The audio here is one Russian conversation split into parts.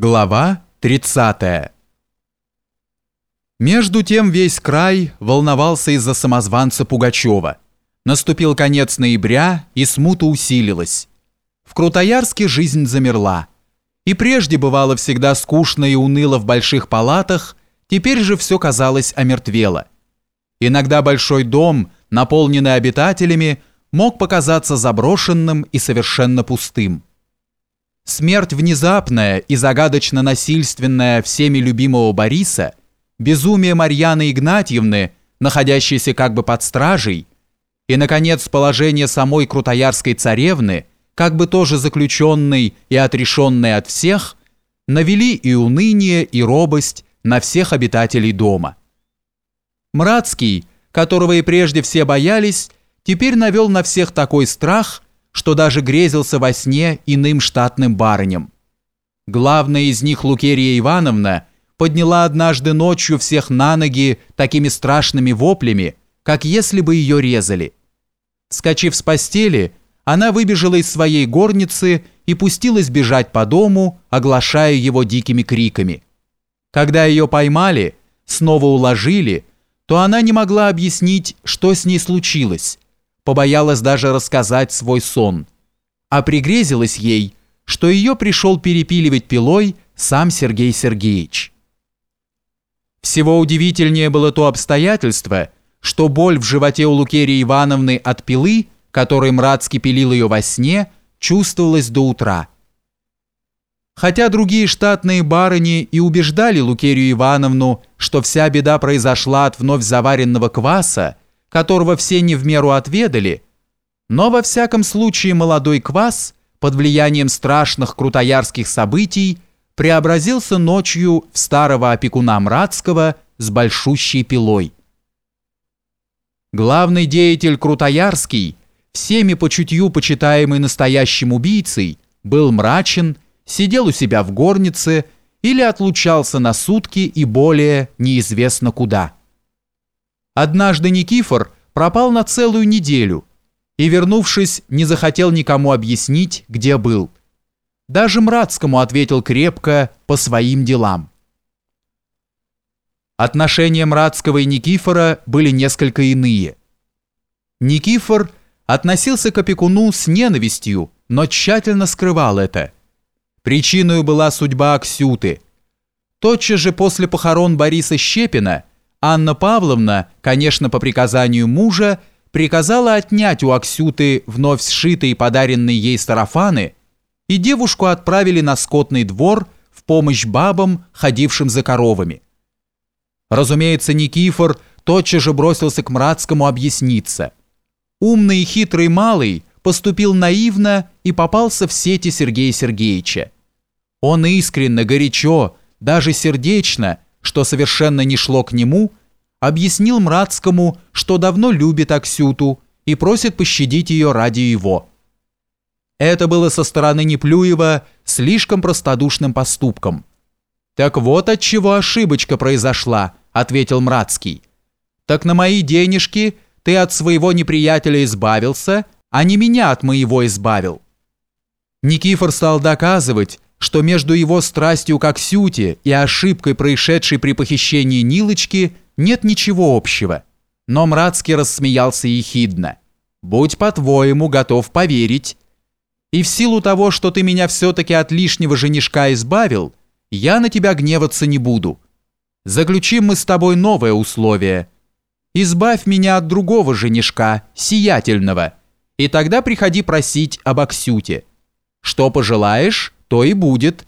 Глава 30 Между тем весь край волновался из-за самозванца Пугачева. Наступил конец ноября, и смута усилилась. В Крутоярске жизнь замерла. И прежде бывало всегда скучно и уныло в больших палатах, теперь же все казалось омертвело. Иногда большой дом, наполненный обитателями, мог показаться заброшенным и совершенно пустым. Смерть внезапная и загадочно насильственная всеми любимого Бориса, безумие Марьяны Игнатьевны, находящейся как бы под стражей, и, наконец, положение самой Крутоярской царевны, как бы тоже заключенной и отрешенной от всех, навели и уныние, и робость на всех обитателей дома. Мрацкий, которого и прежде все боялись, теперь навел на всех такой страх – что даже грезился во сне иным штатным барыням. Главная из них Лукерия Ивановна подняла однажды ночью всех на ноги такими страшными воплями, как если бы ее резали. Скочив с постели, она выбежала из своей горницы и пустилась бежать по дому, оглашая его дикими криками. Когда ее поймали, снова уложили, то она не могла объяснить, что с ней случилось, побоялась даже рассказать свой сон. А пригрезилось ей, что ее пришел перепиливать пилой сам Сергей Сергеевич. Всего удивительнее было то обстоятельство, что боль в животе у Лукерии Ивановны от пилы, которой Мрацкий пилил ее во сне, чувствовалась до утра. Хотя другие штатные барыни и убеждали Лукерию Ивановну, что вся беда произошла от вновь заваренного кваса, которого все не в меру отведали, но во всяком случае молодой квас под влиянием страшных крутоярских событий преобразился ночью в старого опекуна Мрацкого с большущей пилой. Главный деятель Крутоярский, всеми по чутью почитаемый настоящим убийцей, был мрачен, сидел у себя в горнице или отлучался на сутки и более неизвестно куда. Однажды Никифор пропал на целую неделю и, вернувшись, не захотел никому объяснить, где был. Даже Мрацкому ответил крепко по своим делам. Отношения Мрацкого и Никифора были несколько иные. Никифор относился к опекуну с ненавистью, но тщательно скрывал это. Причиной была судьба Аксюты. Тотчас же после похорон Бориса Щепина – Анна Павловна, конечно, по приказанию мужа, приказала отнять у Аксюты вновь сшитые подаренные ей сарафаны, и девушку отправили на скотный двор в помощь бабам, ходившим за коровами. Разумеется, Никифор тотчас же бросился к Мрацкому объясниться. Умный и хитрый малый поступил наивно и попался в сети Сергея Сергеевича. Он искренне, горячо, даже сердечно – что совершенно не шло к нему, объяснил Мрацкому, что давно любит Аксюту и просит пощадить ее ради его. Это было со стороны Неплюева слишком простодушным поступком. «Так вот от чего ошибочка произошла», — ответил Мрацкий. «Так на мои денежки ты от своего неприятеля избавился, а не меня от моего избавил». Никифор стал доказывать, что между его страстью к Аксюте и ошибкой, происшедшей при похищении Нилочки, нет ничего общего. Но Мрацкий рассмеялся ехидно. «Будь по-твоему готов поверить. И в силу того, что ты меня все-таки от лишнего женишка избавил, я на тебя гневаться не буду. Заключим мы с тобой новое условие. Избавь меня от другого женишка, сиятельного, и тогда приходи просить об Аксюте. Что пожелаешь?» то и будет.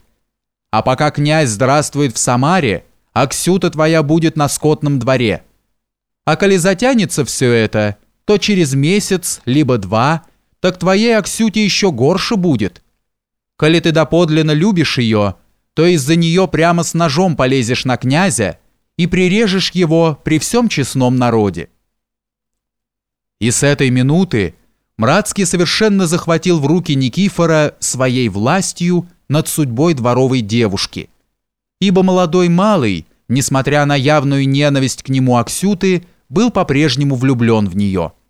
А пока князь здравствует в Самаре, Аксюта твоя будет на скотном дворе. А коли затянется все это, то через месяц, либо два, так твоей Аксюте еще горше будет. Коли ты доподлинно любишь ее, то из-за нее прямо с ножом полезешь на князя и прирежешь его при всем честном народе. И с этой минуты Мрацкий совершенно захватил в руки Никифора своей властью над судьбой дворовой девушки. Ибо молодой малый, несмотря на явную ненависть к нему Аксюты, был по-прежнему влюблен в нее –